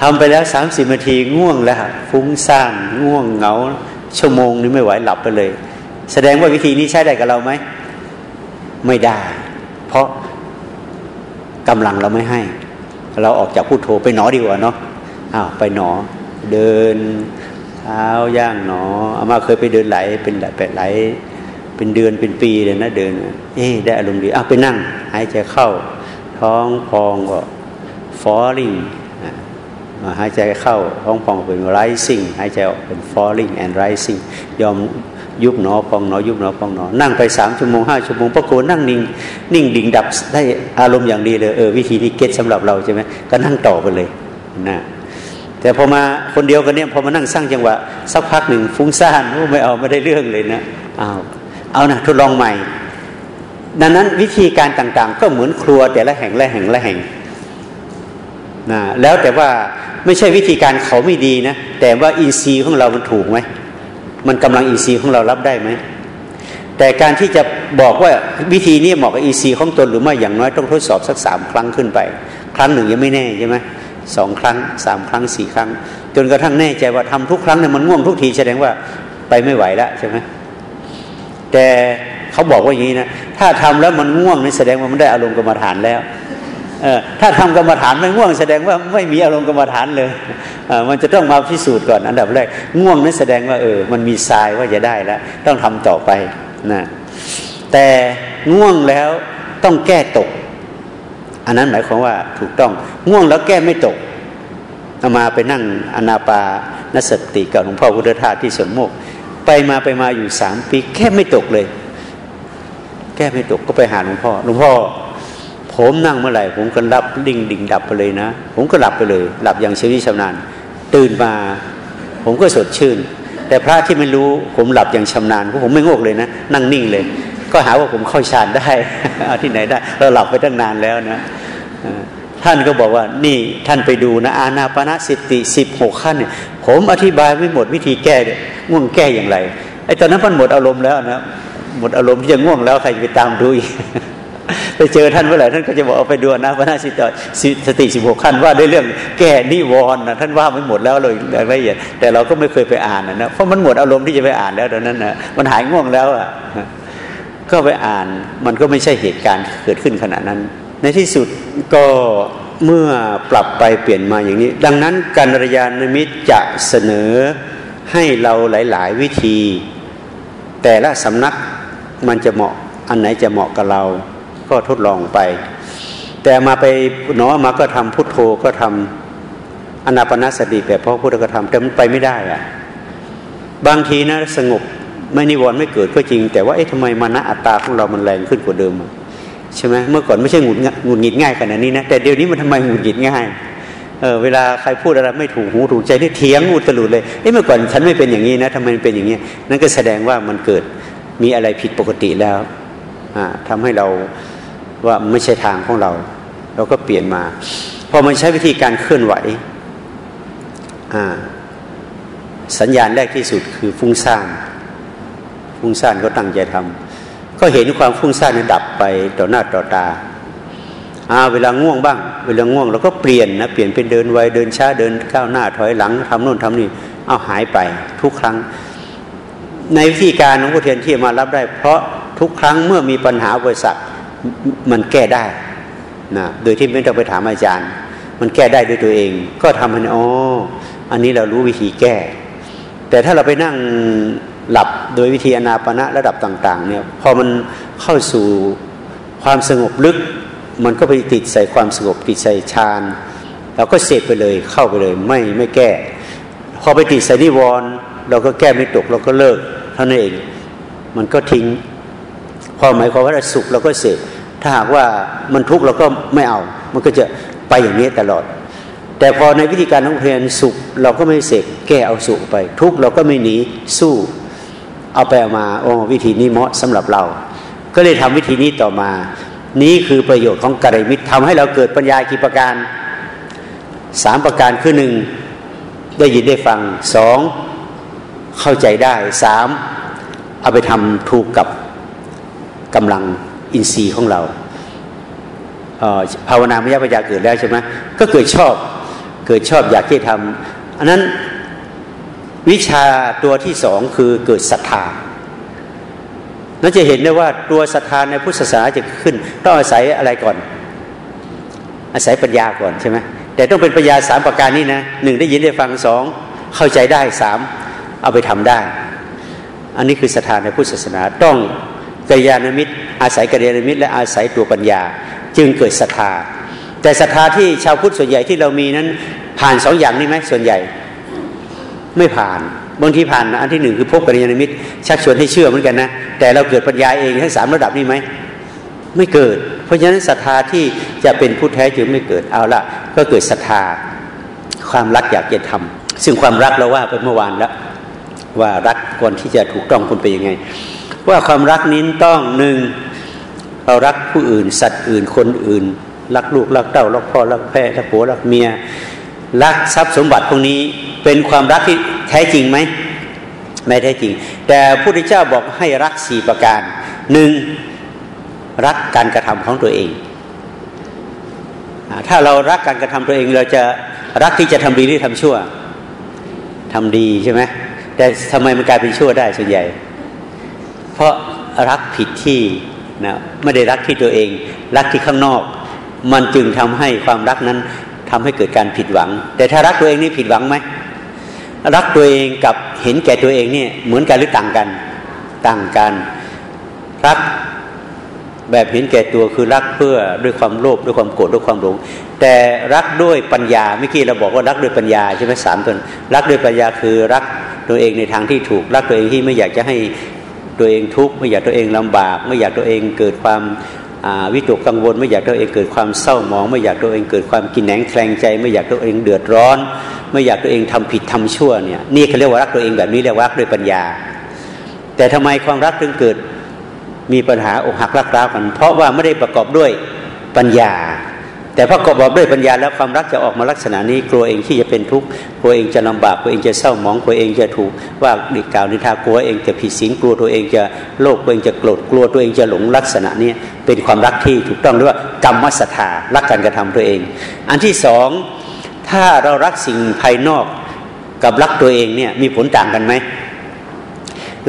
ทำไปแล้วสามสิบนาทีง่วงแล้วฟุ้งซ่านง่วงเหงา ชั่วโมงนี้ไม่ไหวหลับไปเลย แสดงว่าวิธีนี้ใช้ได้กับเราไหมไม่ได้ เพราะกำลังเราไม่ให้ เราออกจากพูดโทไปหนอดีกว่าเนาะอ้าวไปหนอ เดินเท้าย่างหนออามาเคยไปเดินไหลเป็นหลแปดไหลเป็นเดือนเป็นปีเลยนะเดิน เอ๊ได้อารมณ์ดีอ้าวไปนั่ง หายใจเข้า ท้องพองก็ falling หายใจเข้าท้องพองเป็น rising หายใจออกเป็น falling and rising ยอมยุบหนอพองหนอยุบหนอพองหนอ นั่งไปสามชั่วโมงห้าชั่วโมงปรากฏนั่งนิ่งนิ่งดิ่งดับได้อารมณ์อย่างดีเลยเออวิธีนี้เก็ตสำหรับเราใช่ไหมก็นั่งต่อไปเลยนะแต่พอมาคนเดียวกันเนี่ยพอมานั่งสร้างจังหวะสักพักหนึ่งฟุ้งซ่านไม่เอาไม่ได้เรื่องเลยนะเอาเอานะทดลองใหม่ ดังนั้นวิธีการต่างๆ ก็เหมือนครัวแต่ละแห่งละแห่งละแห่ง นะแล้วแต่ว่าไม่ใช่วิธีการเขาไม่ดีนะแต่ว่าอินทรีย์ของเรามันถูกไหมมันกำลังอินทรีย์ของเรารับได้ไหมแต่การที่จะบอกว่าวิธีนี้เหมาะกับอินทรีย์ของตนหรือไม่อย่างน้อยต้องทดสอบสักสามครั้งขึ้นไป ครั้งหนึ่งยังไม่แน่ใช่ไหมสองครั้งสามครั้งสี่ครั้ง จนกระทั่งแน่ใจว่าทำทุกครั้งเนี่ยมันง่วงทุกทีแสดงว่าไปไม่ไหวแล้วใช่ไหมแต่เขาบอกว่าอย่างนี้นะถ้าทำแล้วมันง่วงนี่แสดงว่ามันได้อารมณ์กรรมฐานแล้ว ถ้าทำกรรมฐานไม่ง่วงแสดงว่าไม่มีอารมณ์กรรมฐานเลยมันจะต้องมาพิสูจน์ก่อนอันดับแรก ง่วงนั้นแสดงว่าเออมันมีทรายว่าจะได้แล้ว ต้องทำต่อไปนะแต่ง่วงแล้วต้องแก้ตก อันนั้นหมายความว่าถูกต้องง่วงแล้วแก้ไม่ตกเอามาไปนั่งอนาปานสติกับหลวงพ่อพุทธทาสที่สวนโมก ไปมาไปมาอยู่สามปีแค่ไม่ตกเลย แก้ไม่ตกก็ไปหาหลวงพ่อหลวงพ่อ ผมนั่งเมื่อไหร่ ผมก็รับดิ่งดิ่งดับไปเลยนะ ผมก็หลับไปเลย หลับอย่างเฉยชำนาญ ตื่นมา ผมก็สดชื่น แต่พระที่ไม่รู้ผมหลับอย่างชำนาญเพราะผมไม่งกเลยนะ นั่งนิ่งเลย ก็หาว่าผมเข้าฌานได้เอาที่ไหนได้ เราหลับไปตั้งนานแล้วนะท่านก็บอกว่านี่ท่านไปดูนะ อาณาปณะสติสิบหกขั้นเนี่ยผมอธิบายไม่หมดวิธีแก้ง่วงแก้อย่างไรไอ้ตอนนั้นมันหมดอารมณ์แล้วนะหมดอารมณ์ที่จะง่วงแล้วใครจะไปตามดูอีก ไปเจอท่านเมื่อไหร่ท่านก็จะบอกเอาไปดูนะพระนาสิตสติสิบหกขั้นว่าด้วยเรื่องแก้นิวรณ์นะท่านว่าไม่หมดแล้วเลยละเอียด แต่เราก็ไม่เคยไปอ่านนะเพราะมันหมดอารมณ์ที่จะไปอ่านแล้วตอนนั้นนะมันหายง่วงแล้วอะก็ไปอ่านมันก็ไม่ใช่เหตุการณ์เกิดขึ้นขณะนั้น ในที่สุดก็เมื่อปรับไปเปลี่ยนมาอย่างนี้ ดังนั้นการรยานมิตรจะเสนอให้เราหลาย ๆ วิธี แต่ละสำนักมันจะเหมาะอันไหนจะเหมาะกับเรา ก็ทดลองไป แต่มาไปหนอมาก็ทำพุทโธก็ทำอนาปนาสติแบบพระพุทธก็ทำแต่มันไปไม่ได้อะบางทีนะสงบไม่นิวรณ์ไม่เกิดก็จริง แต่ว่าเอ๊ะทำไมมานะอัตตาของเรามันแรงขึ้นกว่าเดิมใช่ไหมเมื่อก่อนไม่ใช่หงุดหงุดหงิดง่ายขนาดนี้นะแต่เดี๋ยวนี้มันทำไมหงุดหงิดง่ายเออเวลาใครพูดอะไรไม่ถูกหูถูกใจที่เถียงอุตลุดเลยเอ๊ะเมื่อก่อนฉันไม่เป็นอย่างนี้นะทำไมมันเป็นอย่างนี้นั่นก็แสดงว่ามันเกิดมีอะไรผิดปกติแล้วอ่าทำให้เรา ว่าไม่ใช่ทางของเรา เราก็เปลี่ยนมา พอมันใช้วิธีการเคลื่อนไหวสัญญาณแรกที่สุดคือฟุ้งซ่านฟุ้งซ่านก็ตั้งใจทำก็เห็นความฟุ้งซ่านนั้นดับไปต่อหน้าต่อตาอาเวลาง่วงบ้าง เวลาง่วงเราก็เปลี่ยนนะ เปลี่ยนเป็นเดินไวเดินช้าเดินก้าวหน้าถอยหลังทำโน่นทำนี่เอาหายไปทุกครั้ง ในวิธีการของพุทเทียนที่มารับได้ เพราะทุกครั้งเมื่อมีปัญหาบริษัท มันแก้ได้นะโดยที่ไม่ต้องไปถามอาจารย์ มันแก้ได้ด้วยตัวเอง ก็ทำให้อ๋ออันนี้เรารู้วิธีแก้ แต่ถ้าเราไปนั่งหลับโดยวิธีอนาปณะระดับต่าง ๆ เนี่ยพอมันเข้าสู่ความสงบลึก มันก็ไปติดใส่ความสงบติดใส่ฌานเราก็เสพไปเลยเข้าไปเลยไม่ไม่แก้ พอไปติดใส่นิวรณ์เราก็แก้ไม่ตกเราก็เลิกเท่านั้นเอง มันก็ทิ้ง พอหมายความว่าสุขเราก็เสพถ้าหากว่ามันทุกข์เราก็ไม่เอา มันก็จะไปอย่างนี้ตลอด แต่พอในวิธีการของเพลนสุขเราก็ไม่เสกแก้เอาสุขไป ทุกข์เราก็ไม่หนีสู้ เอาไปเอามาโอ้วิธีนี้เหมาะสำหรับเรา ก็เลยทำวิธีนี้ต่อมา นี้คือประโยชน์ของกัลยมิตรทำให้เราเกิดปัญญากี่ประการสามประการคือหนึ่งได้ยินได้ฟังสองเข้าใจได้สามเอาไปทำถูกกับ กำลังอินทรีย์ของเราภาวนามยปัญญาเกิดแล้วใช่ไหมก็เกิดชอบเกิดชอบอยากที่ทำอันนั้นวิชาตัวที่สองคือเกิดศรัทธานั่นจะเห็นได้ว่าตัวศรัทธาในพุทธศาสนาจะขึ้น ต้องอาศัยอะไรก่อน อาศัยปัญญาก่อนใช่ไหมแต่ต้องเป็นปัญญาสามประการนี้นะหนึ่งได้ยินได้ฟังสองเข้าใจได้สามเอาไปทำได้ อันนี้คือศรัทธาในพุทธศาสนาต้อง กัลยาณมิตร อาศัยกัลยาณมิตรและอาศัยตัวปัญญา จึงเกิดศรัทธา แต่ศรัทธาที่ชาวพุทธส่วนใหญ่ที่เรามีนั้น ผ่านสองอย่างนี้ไหมส่วนใหญ่ ไม่ผ่านบางทีผ่านอันที่หนึ่งคือพบกัลยาณมิตรชักชวนให้เชื่อเหมือนกันนะแต่เราเกิดปัญญาเองทั้งสามระดับนี้ไหมไม่เกิด เพราะฉะนั้นศรัทธาที่จะเป็นผู้แท้จริงไม่เกิดเอาละก็เกิดศรัทธาความรักอยากจะทำซึ่งความรักเราว่าไปเมื่อวานแล้วว่ารักก่อนที่จะถูกต้องคนเป็นยังไง ว่าความรักนี้ต้องหนึ่งเรารักผู้อื่น สัตว์อื่นคนอื่น รักลูกรักเต้ารักพ่อรักแม่รักผัวรักเมีย รักทรัพย์สมบัติพวกนี้เป็นความรักที่แท้จริงไหมไม่แท้จริง แต่พระพุทธเจ้าบอกให้รักสี่ประการหนึ่งรักการกระทำของตัวเอง ถ้าเรารักการกระทำตัวเองเราจะรักที่จะทำดีหรือทำชั่วทำดีใช่ไหมแต่ทำไมมันกลายเป็นชั่วได้ส่วนใหญ่ เพราะรักผิดที่นะไม่ได้รักที่ตัวเอง รักที่ข้างนอก มันจึงทำให้ความรักนั้นทำให้เกิดการผิดหวัง แต่ถ้ารักตัวเองนี่ผิดหวังไหมรักตัวเองกับเห็นแก่ตัวเองเนี่ยเหมือนกันหรือต่างกันต่างกัน รักแบบเห็นแก่ตัวคือรักเพื่อด้วยความโลภด้วยความโกรธด้วยความหลง แต่รักด้วยปัญญาเมื่อกี้เราบอกว่ารักด้วยปัญญาใช่ไหมสามตนรักด้วยปัญญาคือรักตัวเองในทางที่ถูก รักตัวเองที่ไม่อยากจะให้ ตัวเองทุกข์ไม่อยากตัวเองลำบาก ไม่อยากตัวเองเกิดความวิตกกังวล ไม่อยากตัวเองเกิดความเศร้าหมอง ไม่อยากตัวเองเกิดความกินแหนงแคลงใจ ไม่อยากตัวเองเดือดร้อน ไม่อยากตัวเองทำผิดทำชั่วเนี่ยนี่เขาเรียกว่ารักตัวเองแบบนี้เรียกว่ารักด้วยปัญญา แต่ทำไมความรักถึงเกิดมีปัญหาอกหักรักร้าวกัน เพราะว่าไม่ได้ประกอบด้วยปัญญา แต่พระกบอบด้วยปัญญาแล้วความรักจะออกมาลักษณะนี้ กลัวเองที่จะเป็นทุกข์กลัวเองจะลำบากกลัวเองจะเศร้าหมองกลัวเองจะถูกว่าดิกล่าวนิทากลัวเองจะผิดศีลกลัวตัวเองจะโลภกลัวเองจะโกรธกลัวตัวเองจะหลงลักษณะนี้เป็นความรักที่ถูกต้องเรียกว่ากรรมสถารักการกระทำตัวเอง อันที่สองถ้าเรารักสิ่งภายนอกกับรักตัวเองเนี่ยมีผลต่างกันไหม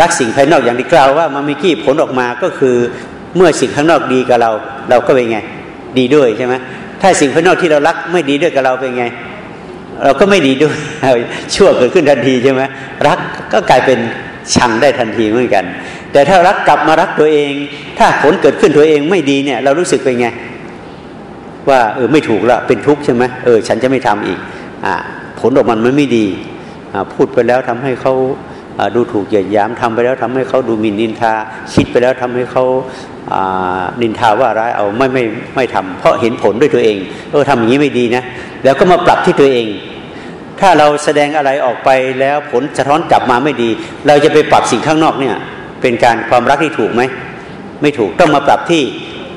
รักสิ่งภายนอกอย่างที่กล่าวว่ามันมีกี่ผลออกมาก็คือเมื่อสิ่งข้างนอกดีกับเรา เราก็เป็นไง ดีด้วยใช่ไหม ถ้าสิ่งภายนอกที่เรารักไม่ดีด้วยกับเราเป็นไง เราก็ไม่ดีด้วยชั่วเกิดขึ้นทันทีใช่ไหมรักก็กลายเป็นชังได้ทันทีเหมือนกัน แต่ถ้ารักกลับมารักตัวเอง ถ้าผลเกิดขึ้นตัวเองไม่ดีเนี่ย เรารู้สึกเป็นไง ว่าเออไม่ถูกละเป็นทุกข์ใช่ไหมเออ ฉันจะไม่ทำอีก อ่าผลออกมันมันไม่ดี อ่าพูดไปแล้วทำให้เขา ดูถูกเหยียดหยามทำไปแล้วทำให้เขาดูหมิ่นนินทา คิดไปแล้วทำให้เขานินทาว่าร้ายเอาไม่ไม่ไม่ทำเพราะเห็นผลด้วยตัวเองเออทำอย่างนี้ไม่ดีนะ แล้วก็มาปรับที่ตัวเอง ถ้าเราแสดงอะไรออกไปแล้วผลสะท้อนกลับมาไม่ดี เราจะไปปรับสิ่งข้างนอกเนี่ย เป็นการความรักที่ถูกไหมไม่ถูกต้องมาปรับที่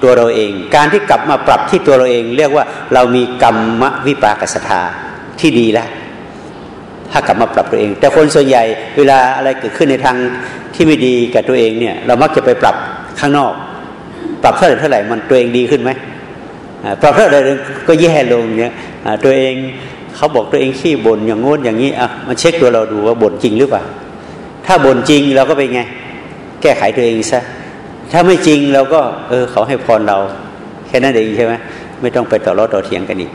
ตัวเราเอง การที่กลับมาปรับที่ตัวเราเอง เรียกว่าเรามีกรรมวิปากศรัทธาที่ดีแล้ว ถ้ากลับมาปรับตัวเอง แต่คนส่วนใหญ่เวลาอะไรเกิดขึ้นในทางที่ไม่ดีกับตัวเองเนี่ย เรามักจะไปปรับข้างนอก ปรับเท่าไหร่เท่าไหร่มันตัวเองดีขึ้นไหมปรับเท่าไหร่ก็แย่ลงเนี่ยตัวเองเขาบอกตัวเองขี้บ่นอย่างงดอย่างนี้อะมาเช็คตัวเราดูว่าบ่นจริงหรือเปล่า ถ้าบ่นจริงเราก็เป็นไง แก้ไขตัวเองซะถ้าไม่จริงเราก็ เออ เขาให้พรเรา แค่นั้นเองใช่ไหมไม่ต้องไปต่อรอต่อเถียงกันอีก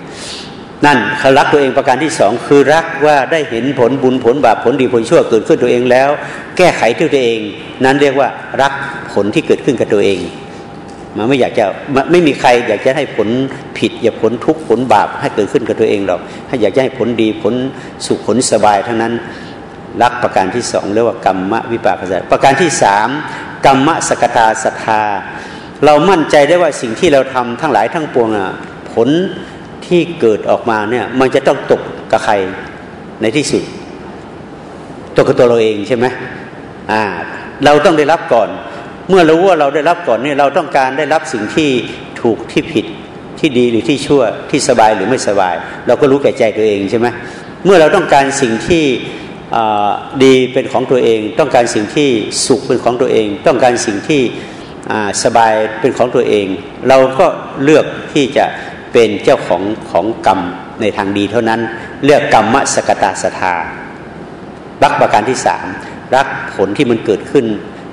นั่นเขารักตัวเองประการที่สองคือรักว่าได้เห็นผลบุญผลบาปผลดีผลชั่วเกิดขึ้นตัวเองแล้ว แก้ไขตัวเอง นั้นเรียกว่ารักผลที่เกิดขึ้นกับตัวเอง มันไม่อยากจะไม่มีใครอยากจะให้ผลผิด อย่าผลทุกข์ผลบาปให้เกิดขึ้นกับตัวเองหรอกให้อยากจะให้ผลดีผลสุขผลสบายทั้งนั้น รักประการที่สองเรียกว่ากรรมวิปากสัประการที่สามกรรมสกตาศรัทธาเรามั่นใจได้ว่าสิ่งที่เราทำทั้งหลายทั้งปวงผล ที่เกิดออกมาเนี่ยมันจะต้องตกกับใครในที่สุด ตกกับตัวเราเองใช่ไหมอ่าเราต้องได้รับก่อน เมื่อรู้ว่าเราได้รับก่อนเนี่ยเราต้องการได้รับสิ่งที่ถูกที่ผิดที่ดีหรือที่ชั่วที่สบายหรือไม่สบาย เราก็รู้แก่ใจตัวเองใช่ไหมเมื่อเราต้องการสิ่งที่ดีเป็นของตัวเอง ต้องการสิ่งที่สุขเป็นของตัวเอง ต้องการสิ่งที่สบายเป็นของตัวเอง เราก็เลือกที่จะ เป็นเจ้าของของกรรมในทางดีเท่านั้นเรียกกรรมสกตาสทารักประการที่สามรักผลที่มันเกิดขึ้น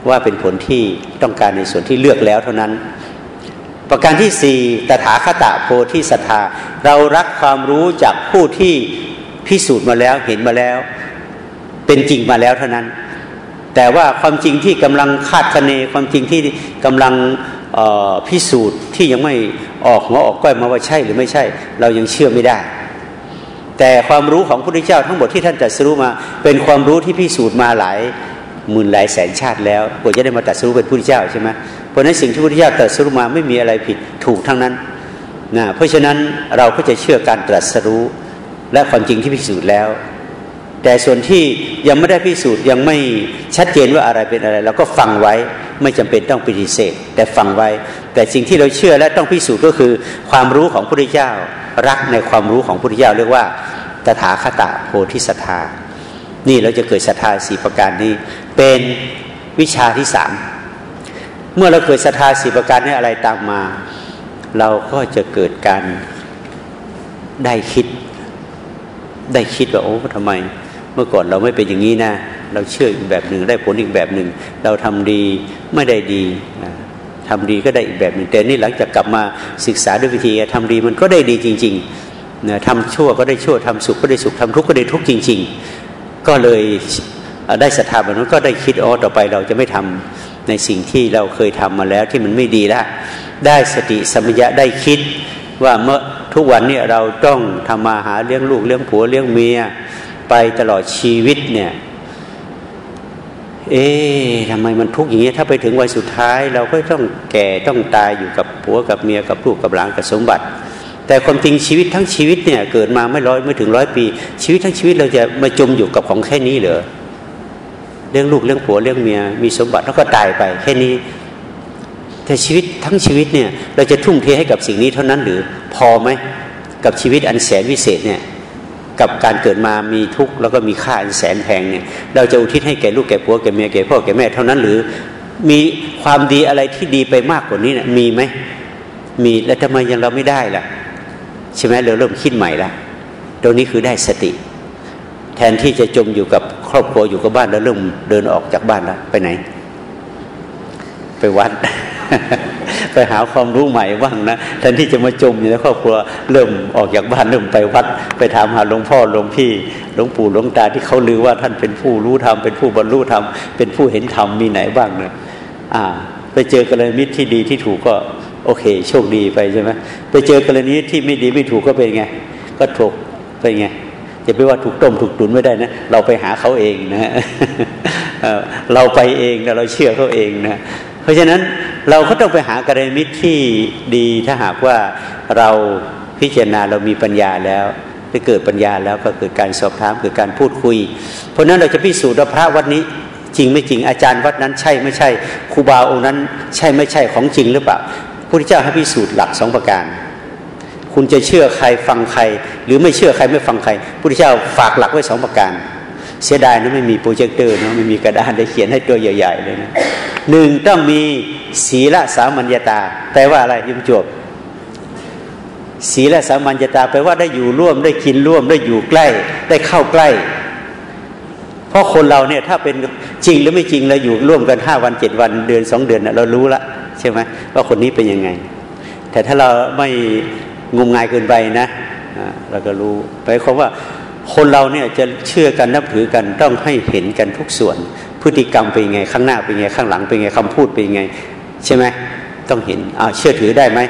ว่าเป็นผลที่ต้องการในส่วนที่เลือกแล้วเท่านั้น ประการที่สี่ตถาคตโพธิสัทธาเรารักความรู้จากผู้ที่พิสูจน์มาแล้วเห็นมาแล้ว เป็นจริงมาแล้วเท่านั้น แต่ว่าความจริงที่กำลังคาดคะเนความจริงที่กำลัง พิสูจน์ที่ยังไม่ออกหัวออกก้อยมาว่าใช่หรือไม่ใช่ เรายังเชื่อไม่ได้ แต่ความรู้ของพระพุทธเจ้าทั้งหมดที่ท่านตรัสรู้มา เป็นความรู้ที่พิสูจน์มาหลายหมื่นหลายแสนชาติแล้วกว่าจะได้มาตรัสรู้เป็นพระพุทธเจ้าใช่ไหมเพราะนั้นสิ่งที่พระพุทธเจ้าตรัสรู้มาไม่มีอะไรผิดถูกทั้งนั้นนะเพราะฉะนั้นเราก็จะเชื่อการตรัสรู้และความจริงที่พิสูจน์แล้ว แต่ส่วนที่ยังไม่ได้พิสูจน์ยังไม่ชัดเจนว่าอะไรเป็นอะไรเราก็ฟังไว้ไม่จำเป็นต้องปฏิเสธ แต่ฟังไว้ แต่สิ่งที่เราเชื่อและต้องพิสูจน์ก็คือ ความรู้ของพระพุทธเจ้า รักในความรู้ของพระพุทธเจ้าเรียกว่าตถาคตโพธิสัตธานี่เราจะเกิดศรัทธาสี่ประการนี้ เป็นวิชาที่สามเมื่อเราเกิดศรัทธาสี่ประการนี้อะไรตามมา เราก็จะเกิดการได้คิด ได้คิดว่าโอ้ทำไม เมื่อก่อนเราไม่เป็นอย่างนี้นะ เราเชื่ออีกแบบหนึ่งได้ผลอีกแบบหนึ่ง เราทำดีไม่ได้ดีทำดีก็ได้อีกแบบหนึ่งแต่นี่หลังจากกลับมาศึกษาด้วยวิธีทำดีมันก็ได้ดีจริงๆนะทำชั่วก็ได้ชั่วทำสุขก็ได้สุขทำทุกข์ก็ได้ทุกข์จริง ๆ ก็เลยได้ศรัทธาแบบนั้นก็ได้คิดอ๋อต่อไปเราจะไม่ทำในสิ่งที่เราเคยทำมาแล้วที่มันไม่ดีแล้วได้สติสมัยะได้คิดว่าเมื่อทุกวันนี่ยเราต้องทำมาหาเลี้ยงลูกเลี้ยงผัวเลี้ยงเมีย ไปตลอดชีวิตเนี่ย เอ๊ะทำไมมันทุกข์อย่างนี้ ถ้าไปถึงวัยสุดท้าย เราก็ต้องแก่ต้องตายอยู่กับผัวกับเมียกับลูกกับหลานกับสมบัติ แต่ความจริงชีวิตทั้งชีวิตเนี่ย เกิดมาไม่ร้อยไม่ถึงร้อยปี ชีวิตทั้งชีวิตเราจะมาจมอยู่กับของแค่นี้เหรอเรื่องลูกเรื่องผัวเรื่องเมียมีสมบัติแล้วก็ตายไป แค่นี้แต่ชีวิตทั้งชีวิตเนี่ย เราจะทุ่มเทให้กับสิ่งนี้เท่านั้นหรือพอไหมกับชีวิตอันแสนวิเศษเนี่ย กับการเกิดมามีทุกข์แล้วก็มีค่าแสนแพงเนี่ยเราจะอุทิศให้แก่ลูกแก่ผัวแก่เมียแก่พ่อแก่แม่เท่านั้นหรือ มีความดีอะไรที่ดีไปมากกว่านี้เนี่ยมีไหมมีแล้วทำไมยังเราไม่ได้ล่ะใช่ไหมเราเริ่มคิดใหม่ละตรงนี้คือได้สติ แทนที่จะจมอยู่กับครอบครัวอยู่กับบ้านแล้วเริ่มเดินออกจากบ้านแล้วไปไหน ไปวัด ไปหาความรู้ใหม่บ้างนะแทนที่จะมาจมอยู่ในครอบครัวเริ่มออกจากบ้านเริ่มไปวัด ไปถามหาหลวงพ่อหลวงพี่หลวงปู่หลวงตาที่เขาลือว่าท่านเป็นผู้รู้ธรรมเป็นผู้บรรลุธรรมเป็นผู้เห็นธรรมมีไหนบ้างเนี่ยอ่า ไปเจอกรณีมิตรที่ดีที่ถูกก็โอเค โชคดีไปใช่ไหมไปเจอกรณีที่ไม่ดีไม่ถูกก็เป็นไง ก็ถูกไปไงจะไปว่าถูกต้มถูกตุนไม่ได้นะ เราไปหาเขาเองนะเราไปเองนะเราเชื่อเขาเองนะ เพราะฉะนั้นเราก็ต้องไปหากรณีมิตรที่ดีถ้าหากว่าเราพิจารณาเรามีปัญญาแล้วไปเกิดปัญญาแล้วก็เกิดการสอบถามเกิดการพูดคุย เพราะนั้นเราจะพิสูจน์ว่าพระวัดนี้จริงไม่จริงอาจารย์วัดนั้นใช่ไม่ใช่ครูบาองค์นั้น ใช่ไม่ใช่ของจริงหรือเปล่าพระพุทธเจ้าให้พิสูจน์หลักสองประการ คุณจะเชื่อใครฟังใคร หรือไม่เชื่อใครไม่ฟังใครพระพุทธเจ้าฝากหลักไว้สองประการ เสียดายนะไม่มีโปรเจคเตอร์นะไม่มีกระดานได้เขียนให้ตัวใหญ่ ๆ เลยนะหนึ่งต้องมีศีลสามัญญาตาแปลว่าอะไรยุ่มจบศีลสามัญญาตาแปลว่าได้อยู่ร่วมได้กินร่วมได้อยู่ใกล้ ได้เข้าใกล้ เพราะคนเราเนี่ยถ้าเป็นจริงหรือไม่จริงเราอยู่ร่วมกันห้าวันเจ็ดวันเดือนสองเดือนเรารู้ละใช่ไหมว่าคนนี้เป็นยังไง แต่ถ้าเราไม่งมงายเกินไปนะเราก็รู้ไปความว่า คนเราเนี่ยจะเชื่อกันนับถือกันต้องให้เห็นกันทุกส่วน พฤติกรรมเป็นไงข้างหน้าเป็นไงข้างหลังเป็นไงคำพูดเป็นไง ใช่ไหมต้องเห็นอ่าเชื่อถือได้ไหม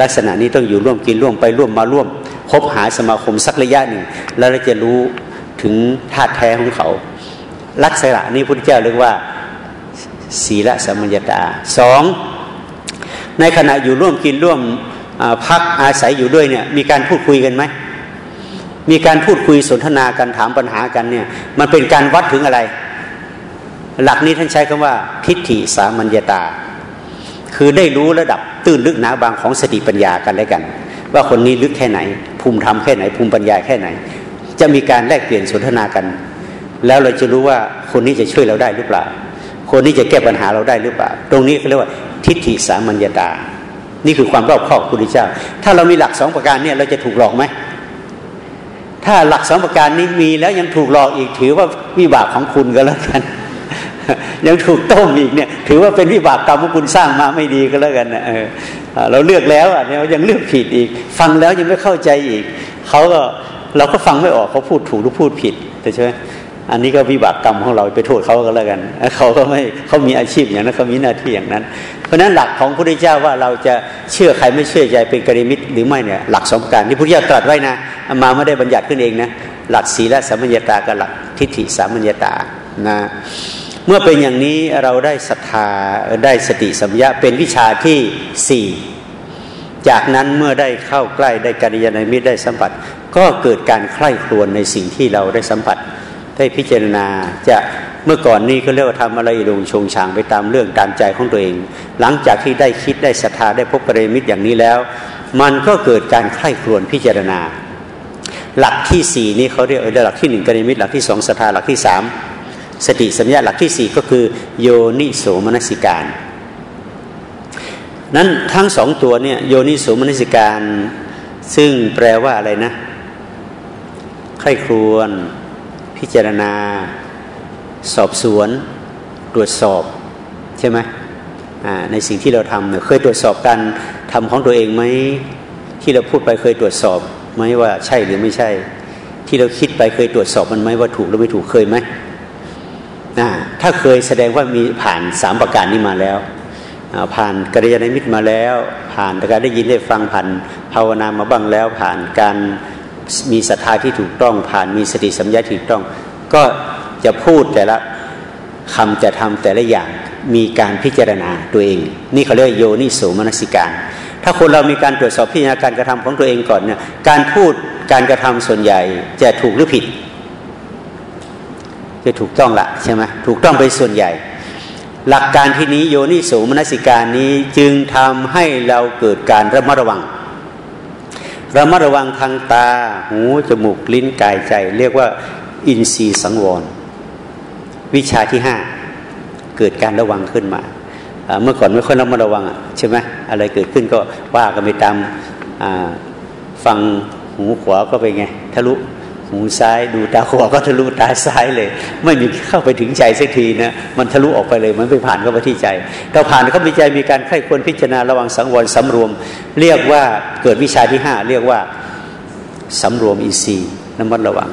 ลักษณะนี้ต้องอยู่ร่วมกินร่วมไปร่วมมาร่วมคบหาสมาคมสักระยะหนึ่ง แล้วเราจะรู้ถึงธาตุแท้ของเขา ลักษณะนี้พุทธเจ้าเรียกว่าศีลสมัญญาตาสองในขณะอยู่ร่วมกินร่วมพักอาศัยอยู่ด้วยเนี่ยมีการพูดคุยกันไหม มีการพูดคุยสนทนากันถามปัญหากันเนี่ย มันเป็นการวัดถึงอะไร หลักนี้ท่านใช้คำว่าทิฏฐิสามัญญาตา คือได้รู้ระดับตื้นลึกหนาบางของสติปัญญากันและกัน ว่าคนนี้ลึกแค่ไหน ภูมิธรรมแค่ไหน ภูมิปัญญาแค่ไหน จะมีการแลกเปลี่ยนสนทนากัน แล้วเราจะรู้ว่าคนนี้จะช่วยเราได้หรือเปล่า คนนี้จะแก้ปัญหาเราได้หรือเปล่า ตรงนี้เขาเรียกว่าทิฏฐิสามัญญาตา นี่คือความรอบคอบคุณเจ้า ถ้าเรามีหลักสองประการเนี่ยเราจะถูกหลอกไหม ถ้าหลักสองประการนี้มีแล้วยังถูกหลอกอีกถือว่าวิบากของคุณก็แล้วกัน ยังถูกต้มอีกเนี่ย ถือว่าเป็นวิบากกรรมที่คุณสร้างมาไม่ดีก็แล้วกันนะเออเราเลือกแล้วอะเรายังเลือกผิดอีก ฟังแล้วยังไม่เข้าใจอีกเขาก็เราก็ฟังไม่ออกเขาพูดถูกหรือพูดผิดแต่ใช่ไหม อันนี้ก็วิบากกรรมของเราไปโทษเขาก็แล้วกันเขาก็ไม่เขามีอาชีพอย่างนั้นเขามีหน้าที่อย่างนั้น เพราะฉะนั้นหลักของพระพุทธเจ้าว่าเราจะเชื่อใครไม่เชื่อใจเป็นกริมิตหรือไม่เนี่ยหลักสมการที่พระพุทธเจ้าตรัสไว้นะมาไม่ได้บัญญัติขึ้นเองนะหลักศีลสัมมัญญาตากับหลักทิฏฐิสัมมัญญาตานะเมื่อเป็นอย่างนี้เราได้ศรัทธาได้สติสัมยาเป็นวิชาที่สี่จากนั้นเมื่อได้เข้าใกล้ได้กัญญาณมิตรได้สัมผัส ก็เกิดการใคร่ครวญในสิ่งที่เราได้สัมผัส ได้พิจารณาจะเมื่อก่อนนี้ก็เรียกว่าทำอะไรลงชงชางไปตามเรื่องตามใจของตัวเอง หลังจากที่ได้คิดได้ศรัทธาได้พบปริมิตอย่างนี้แล้ว มันก็เกิดการใคร่ครวญพิจารณา หลักที่สี่นี้เขาเรียกหลักที่หนึ่งกริมิตหลักที่สองศรัทธาหลักที่สามสติสัญญาหลักที่สี่ก็คือโยนิโสมนสิการ นั้นทั้งสองตัวเนี่ยโยนิโสมนสิการ ซึ่งแปลว่าอะไรนะใคร่ครวญ พิจารณา สอบสวน ตรวจสอบใช่ไหมในสิ่งที่เราทำเนี่ยเคยตรวจสอบการทำของตัวเองไหมที่เราพูดไปเคยตรวจสอบไหมว่าใช่หรือไม่ใช่ ที่เราคิดไปเคยตรวจสอบมันไหมว่าถูกหรือไม่ถูกเคยไหมถ้าเคยแสดงว่ามีผ่านสามประการนี้มาแล้วผ่านกัลยาณมิตรมาแล้ว ผ่านการได้ยินได้ฟังผ่านภาวนามาบ้างแล้ว ผ่านการ มีศรัทธาที่ถูกต้องผ่านมีสติสัมยาถูกต้อง ก็จะพูดแต่ละคำจะทำแต่ละอย่างมีการพิจารณาตัวเอง นี่เขาเรียกโยนิโสมนสิการ ถ้าคนเรามีการตรวจสอบพิจารณาการกระทำของตัวเองก่อนเนี่ยการพูดการกระทำส่วนใหญ่จะถูกหรือผิดจะถูกต้องละใช่ไหมถูกต้องไปส่วนใหญ่ หลักการที่นี้โยนิโสมนสิการนี้จึงทำให้เราเกิดการระมัดระวัง ระมัดระวังทางตา หู จมูก ลิ้น กายใจ เรียกว่า อินทรีย์สังวร วิชาที่ห้าเกิดการระวังขึ้นมา เมื่อก่อนไม่ค่อยระมัดระวังใช่ไหมอะไรเกิดขึ้นก็ว่ากันไปตามฟังหูขวาก็ไปไง ทะลุ หูซ้าย ดูตาขวาก็ทะลุตาซ้ายเลย ไม่มีเข้าไปถึงใจสักทีนะมันทะลุออกไปเลยมันไม่ผ่านเข้าไปที่ใจเราผ่านเข้าไปใจมีการไข้ควรพิจารณาระวังสังวรสำรวม เรียกว่าเกิดวิชาที่ห้าเรียกว่าสำรวมอินทรีย์ระมัดระวัง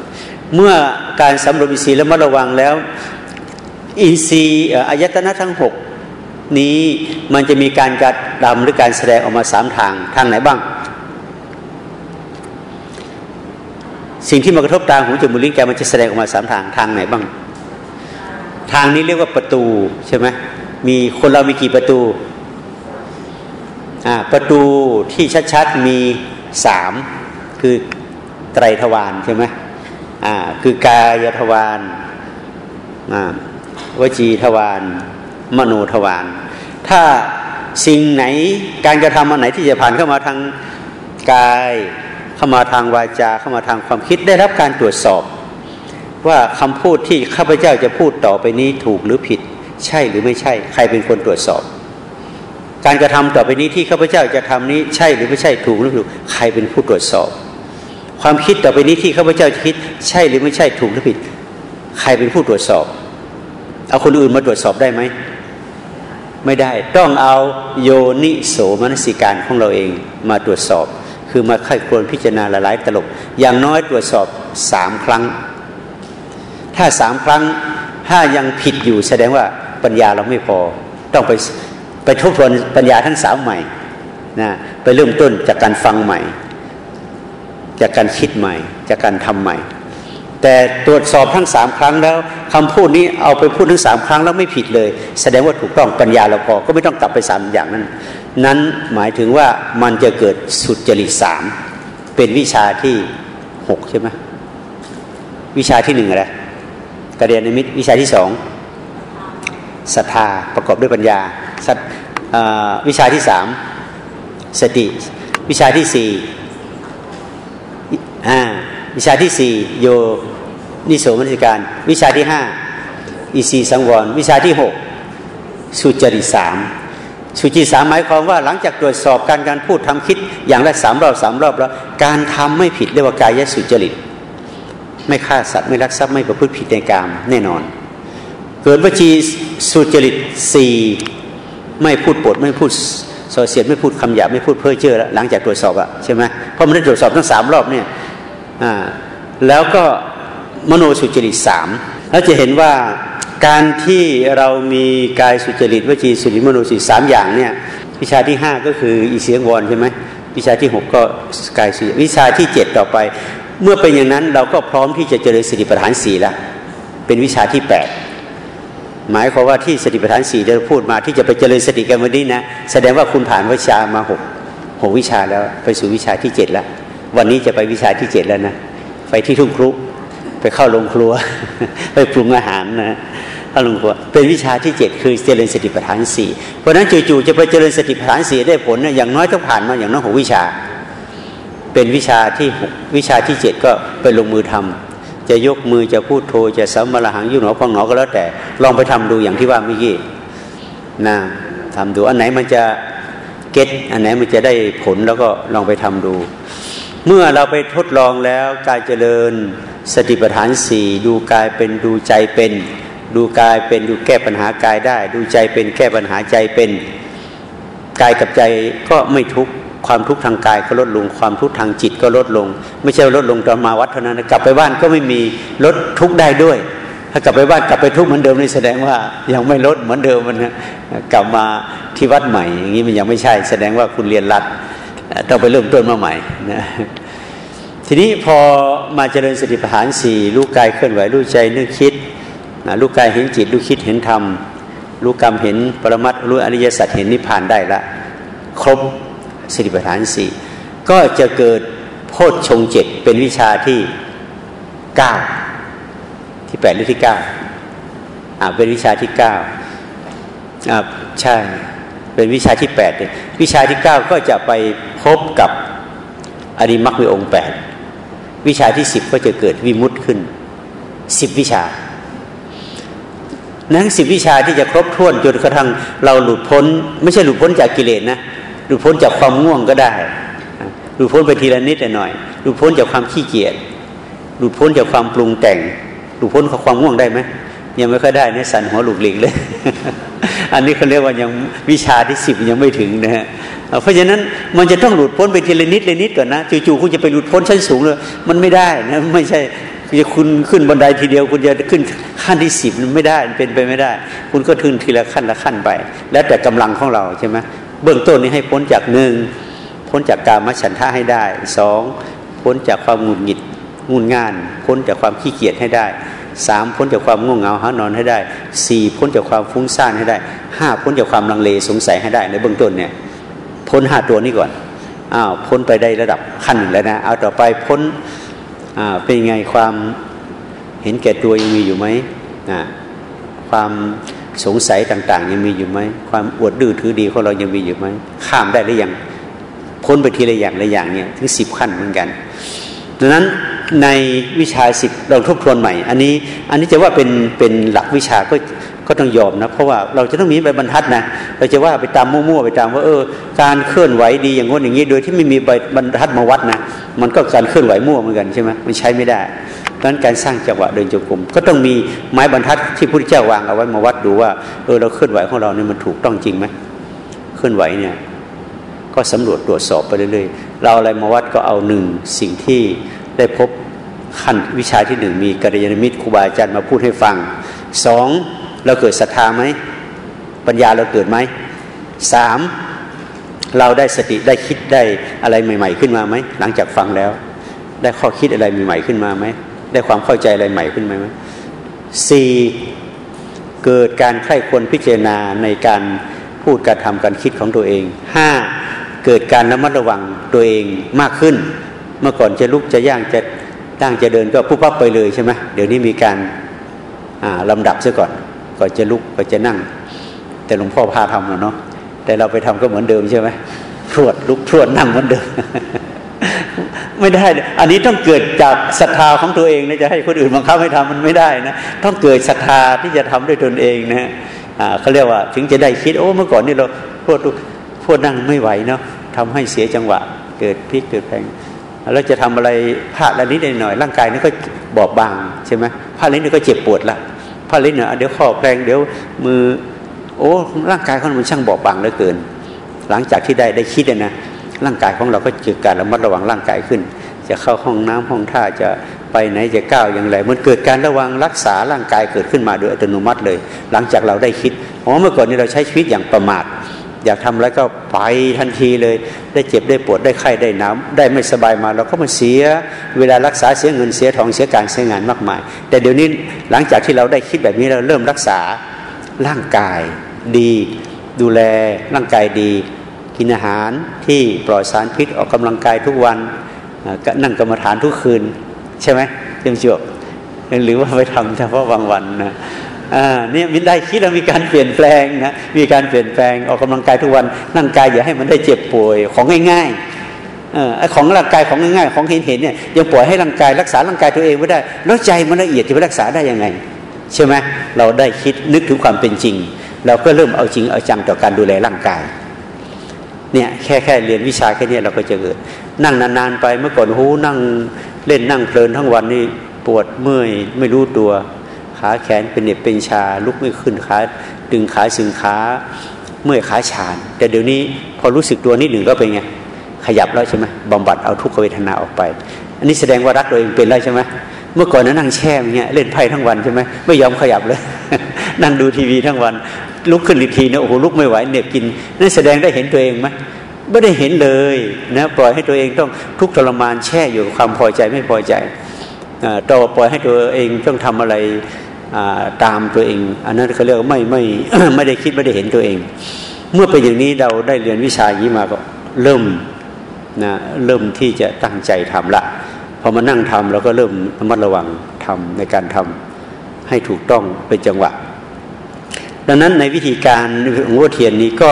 เมื่อการสำรวมอินทรีย์ระมัดระวังแล้วอินทรีย์อายตนะทั้งหกนี้มันจะมีการกระดำหรือการแสดงออกมาสามทางทางไหนบ้าง สิ่งที่มากระทบตาหูจมูกลิ้นกายมันจะแสดงออกมาสามทางทางไหนบ้าง ทางนี้เรียกว่าประตูใช่ไหมมีคนเรามีกี่ประตูอ่าประตูที่ชัดๆมีสามคือไตรทวารใช่ไหมอ่าคือกายทวารอ่าวจีทวารมโนทวารถ้าสิ่งไหนการกระทำอันไหนที่จะผ่านเข้ามาทางกาย เข้ามาทางวาจาเข้ามาทางความคิดได้รับการตรวจสอบ ว่าคำพูดที่ข้าพเจ้าจะพูดต่อไปนี้ถูกหรือผิด ใช่หรือไม่ใช่ ใครเป็นคนตรวจสอบ การกระทำต่อไปนี้ที่ข้าพเจ้าจะทำนี้ใช่หรือไม่ใช่ถูกหรือผิดใครเป็นผู้ตรวจสอบ ความคิดต่อไปนี้ที่ข้าพเจ้าจะคิด ใช่หรือไม่ใช่ถูกหรือผิด ใครเป็นผู้ตรวจสอบ เอาคนอื่นมาตรวจสอบได้ไหมไม่ได้ต้องเอาโยนิโสมนสิการของเราเองมาตรวจสอบ คือมาไข้ควรพิจารณาหลายๆตลบอย่างน้อยตรวจสอบสามครั้ง ถ้าสามครั้งถ้ายังผิดอยู่แสดงว่าปัญญาเราไม่พอ ต้องไปไปทบทวนปัญญาทั้งสามใหม่นะไปเริ่มต้นจากการฟังใหม่ จากการคิดใหม่ จากการทำใหม่ แต่ตรวจสอบทั้งสามครั้งแล้วคำพูดนี้เอาไปพูดทั้งสามครั้งแล้วไม่ผิดเลย แสดงว่าถูกต้องปัญญาเราพอก็ไม่ต้องกลับไปสามอย่างนั้น นั้นหมายถึงว่ามันจะเกิดสุจริตสามเป็นวิชาที่หกใช่ไหมวิชาที่หนึ่งอะไรกระเดียนมิตรวิชาที่สองศรัทธาประกอบด้วยปัญญาวิชาที่สามสติ วิชาที่สี่วิชาที่สี่โยนิโสมนสิการ วิชาที่ห้าอิสีสังวร วิชาที่หกสุจริตสาม สุจิสามหมายความว่าหลังจากตรวจสอบการการพูดทำคิดอย่างละสามรอบสามรอบแล้ว การทำไม่ผิดเรียกว่ากายสุจริต ไม่ฆ่าสัตว์ไม่ลักทรัพย์ไม่ประพฤติผิดในกามแน่นอน เกิดวจีสุจริตสี่ไม่พูดปดไม่พูดโซเสียดไม่พูดคำหยาบไม่พูดเพ้อเจ้อแล้วหลังจากตรวจสอบอะใช่ไหมเพราะมันได้ตรวจสอบทั้งสามรอบเนี่ยอ่าแล้วก็มโนสุจริตสามแล้วจะเห็นว่า การที่เรามีกายสุจริตวจีสุริมโนสิสามอย่างเนี่ยวิชาที่ห้าก็คืออีเสียงวอนใช่ไหมวิชาที่หกก็กายสิวิชาที่เจ็ดต่อไป เมื่อเป็นอย่างนั้นเราก็พร้อมที่จะเจริญสติปัฏฐานสี่ละเป็นวิชาที่แปดหมายความว่าที่สติปัฏฐานสี่จะพูดมาที่จะไปเจริญสติกันวันนี้นะแสดงว่าคุณผ่านวิชามาหกหกวิชาแล้วไปสู่วิชาที่เจ็ดแล้ว วันนี้จะไปวิชาที่เจ็ดแล้วนะไปที่ทุ่งครุไปเข้าโรงครัว ไปปรุงอาหารนะ เข้ารงครัวเป็นวิชาที่เจ็ดคือเจริญสติปัฏฐานสี่เพราะนั้นจู่ๆจะไปเจริญสติปัฏฐานสี่ได้ผลนะอย่างน้อยต้องผ่านมาอย่างน้อยหกวิชา เป็นวิชาที่วิชาที่เจ็ดก็ไปลงมือทำจะยกมือจะพูดโทจะสัมมาหังยุหนอพองหนอก็แล้วแต่ ลองไปทำดูอย่างที่ว่าเมื่อกี้นะทำดูอันไหนมันจะเก็ตอันไหนมันจะได้ผลแล้วก็ลองไปทำดู เมื่อเราไปทดลองแล้วกายเจริญสติปัฏฐานสี่ดูกายเป็นดูใจเป็น ดูกายเป็นดูแก้ปัญหากายได้ ดูใจเป็นแก้ปัญหาใจเป็นกายกับใจก็ไม่ทุกข์ความทุกข์ทางกายก็ลดลง ความทุกข์ทางจิตก็ลดลง ไม่ใช่ลดลงตอนมาวัดเท่านั้นกลับไปบ้านก็ไม่มีลดทุกข์ได้ด้วย ถ้ากลับไปบ้านกลับไปทุกข์เหมือนเดิมนี่แสดงว่ายังไม่ลดเหมือนเดิมมันกลับมาที่วัดใหม่ อย่างนี้มันยังไม่ใช่ แสดงว่าคุณเรียนรัดต้องไปเริ่มต้นมาใหม่นะทีนี้พอมาเจริญสติปัฏฐานสี่รู้กายเคลื่อนไหวรู้ใจนึกคิด รู้กายเห็นจิตรู้คิดเห็นธรรมรู้กรรมเห็นปรมัตรู้อริยสัจเห็นนิพพานได้ละ ครบสติปัฏฐานสี่ก็จะเกิดโพชฌงเจ็ดเป็นวิชาที่เก้าที่แปดหรือที่เก้าอ่าเป็นวิชาที่เก้าอ่าใช่เป็นวิชาที่แปดวิชาที่เก้าก็จะไปพบกับอริมักมีองค์แปดวิชาที่สิบก็จะเกิดวิมุตขึ้นสิบวิชา นั้นสิบวิชาที่จะครบถ้วนจนกระทั่งเราหลุดพ้น ไม่ใช่หลุดพ้นจากกิเลสนะหลุดพ้นจากความง่วงก็ได้หลุดพ้นไปทีละนิดหน่อยหลุดพ้นจากความขี้เกียจหลุดพ้นจากความปรุงแต่งหลุดพ้นจากความง่วงได้ไหมยังไม่ค่อยได้เนี่ยสันหัวหลุกหลีกเลย อันนี้เขาเรียกว่ายังวิชาที่สิบยังไม่ถึงนะฮะเพราะฉะนั้นมันจะต้องหลุดพ้นไปทีละนิดละนิดก่อนนะจู่ๆคุณจะไปหลุดพ้นชั้นสูงเลยมันไม่ได้นะไม่ใช่ จะคุณขึ้นบันไดทีเดียว คุณจะขึ้นขั้นที่สิบไม่ได้เป็นไปไม่ได้ คุณก็ขึ้นทีละขั้นละขั้นไป แล้วแต่กำลังของเราใช่ไหมเบื้องต้นนี้ให้พ้นจากหนึ่งพ้นจากการมัฉันทะให้ได้สองพ้นจากความหงุดหงิดงุนง่าน พ้นจากความขี้เกียจให้ได้สามพ้นจากความง่วงเหงาหานอนให้ได้สี่พ้นจากความฟุ้งซ่านให้ได้ห้าพ้นจากความลังเลสงสัยให้ได้ในเบื้องต้นเนี่ยพ้นห้าตัวนี้ก่อนอ้าวพ้นไปได้ระดับขั้นแล้วนะเอาต่อไปพ้น เป็นไงความเห็นแก่ตัวยังมีอยู่ไหมความสงสัยต่าง ๆ ยังมีอยู่ไหมความอวดดื้อถือดีของเรายังมีอยู่ไหมข้ามได้หรือยังพ้นไปทีละอย่างละอย่างเนี่ยถึงสิบขั้นเหมือนกัน ดังนั้นในวิชาสิบเราทบทวนใหม่ อันนี้อันนี้จะว่าเป็นเป็นหลักวิชาก็ ก็ต้องยอมนะเพราะว่าเราจะต้องมีใบบรรทัดนะเราจะว่าไปตามมั่วๆไปตามว่าเออ การเคลื่อนไหวดีอย่างงี้นอย่างนี้ โดยที่ไม่มีใบบรรทัดมาวัดนะมันก็การเคลื่อนไหวมั่วเหมือนกันใช่ไหมมันใช้ไม่ได้ดังนั้นการสร้างจังหวะเดินจงกรมก็ต้องมีไม้บรรทัดที่พระพุทธเจ้าวางเอาไว้มาวัดดูว่าเออเราเคลื่อนไหวของเราเนี่ยมันถูกต้องจริงไหมเคลื่อนไหวเนี่ยก็สำรวจตรวจสอบไปเรื่อยๆ เราอะไรมาวัดก็เอาหนึ่งสิ่งที่ได้พบขั้นวิชาที่หนึ่งมีกัลยาณมิตรครูบาอาจารย์มาพูดให้ฟังสอง เราเกิดศรัทธาไหมปัญญาเราเกิดไหมสามเราได้สติได้คิดได้อะไรใหม่ ๆ ขึ้นมาไหมหลังจากฟังแล้ว ได้ข้อคิดอะไรใหม่ๆขึ้นมาไหมได้ความเข้าใจอะไรใหม่ขึ้นมาไหมสี่เกิดการใคร่ควรพิจารณาในการพูดการทำการคิดของตัวเองห้าเกิดการระมัดระวังตัวเองมากขึ้น เมื่อก่อนจะลุกจะย่างจะตั้งจะเดินก็ปุ๊บปั๊บไปเลยใช่ไหมเดี๋ยวนี้มีการลำดับซะก่อน ก็จะลุกก็จะนั่ง แต่หลวงพ่อพาทำเนาะแต่เราไปทำก็เหมือนเดิมใช่ไหมพรวดลุกพรวดนั่งเหมือนเดิม ไม่ได้ อันนี้ต้องเกิดจากศรัทธาของตัวเองนะจะให้คนอื่นบังคับให้ทำมันไม่ได้นะต้องเกิดศรัทธาที่จะทำด้วยตนเองนะเขาเรียกว่าถึงจะได้คิดโอ้เมื่อก่อนนี่เราพวดลุกพวดนั่งไม่ไหวเนาะทำให้เสียจังหวะ เกิดพลิกเกิดแพงเราจะทำอะไรพลาดละนิดหน่อยร่างกายนี่ก็บอบบางใช่ไหมพลาดนิดนี่ก็เจ็บปวดละ พลาดนิดหน่อยเดี๋ยวข้อแปลงเดี๋ยวมือ โอ้ร่างกายของมันช่างบอบบางเหลือเกิน หลังจากที่ได้ได้คิดนะร่างกายของเราก็เกิดการระมัดระวังร่างกายขึ้น จะเข้าห้องน้ำห้องท่าจะไปไหนจะก้าวอย่างไร มันเกิดการระวังรักษาร่างกายเกิดขึ้นมาโดยอัตโนมัติเลย หลังจากเราได้คิดอ๋อเมื่อก่อนนี้เราใช้ชีวิตอย่างประมาท อยากทำอะไรก็ไปทันทีเลย ได้เจ็บได้ปวดได้ไข้ได้น้ำได้ไม่สบายมาเราก็มาเสียเวลารักษาเสียเงินเสียทองเสียการเสียงานมากมาย แต่เดี๋ยวนี้หลังจากที่เราได้คิดแบบนี้เราเริ่มรักษาร่างกายดี ดูแลร่างกายดี กินอาหารที่ปลอดสารพิษออกกำลังกายทุกวันนั่งกรรมฐานทุกคืน ใช่ไหมเต็มจบหรือว่าไปทำเฉพาะบางวันนะ เนี่ยมินได้คิดว่ามีการเปลี่ยนแปลงนะมีการเปลี่ยนแปลงออกกำลังกายทุกวันนั่งกายอย่าให้มันได้เจ็บป่วยของง่ายๆเออไอของร่างกายของง่ายๆของเห็นเห็นเนี่ยยังปล่อยให้ร่างกายรักษาร่างกายตัวเองไม่ได้ แล้วใจมันละเอียดจะไปรักษาได้ยังไง ใช่ไหมเราได้คิดนึกถึงความเป็นจริง เราก็เริ่มเอาจริงเอาจังต่อการดูแลร่างกายเนี่ยแค่แค่เรียนวิชาแค่นี้เราก็จะเกิด นั่งนานๆไปเมื่อก่อนหูนั่งเล่นนั่งเพลินทั้งวันนี่ปวดเมื่อยไม่รู้ตัว ขาแขนเป็นเน็บเป็นชา ลุกไม่ขึ้นขาดึงขาสึงขาเมื่อยขาชานแต่เดี๋ยวนี้พอรู้สึกตัวนิดหนึ่งก็เป็นไงขยับแล้วใช่ไหมบำบัดเอาทุกขเวทนาออกไป อันนี้แสดงว่ารักตัวเองเป็นแล้วใช่ไหมเมื่อก่อนนั้นนั่งแช่เงี้ยเล่นไพ่ทั้งวันใช่ไหมไม่ยอมขยับเลย นั่งดูทีวีทั้งวัน ลุกขึ้นอีกทีนะโอ้โหลุกไม่ไหวเหน็บกินนั่นแสดงได้เห็นตัวเองไหมไม่ได้เห็นเลยนะปล่อยให้ตัวเองต้องทุกทรมานแช่อยู่ความพอใจไม่พอใจต่อปล่อยให้ตัวเองต้องทำอะไร ตามตัวเอง อันนั้นเขาเรียกว่าไม่ไม่ไม่ได้คิดไม่ได้เห็นตัวเอง เมื่อเป็นอย่างนี้เราได้เรียนวิชาอย่างนี้มาก็เริ่มนะเริ่มที่จะตั้งใจทำละพอมานั่งทำเราก็เริ่มระมัดระวังทำในการทำให้ถูกต้องเป็นจังหวะ ดังนั้นในวิธีการของวัเทียนนี้ก็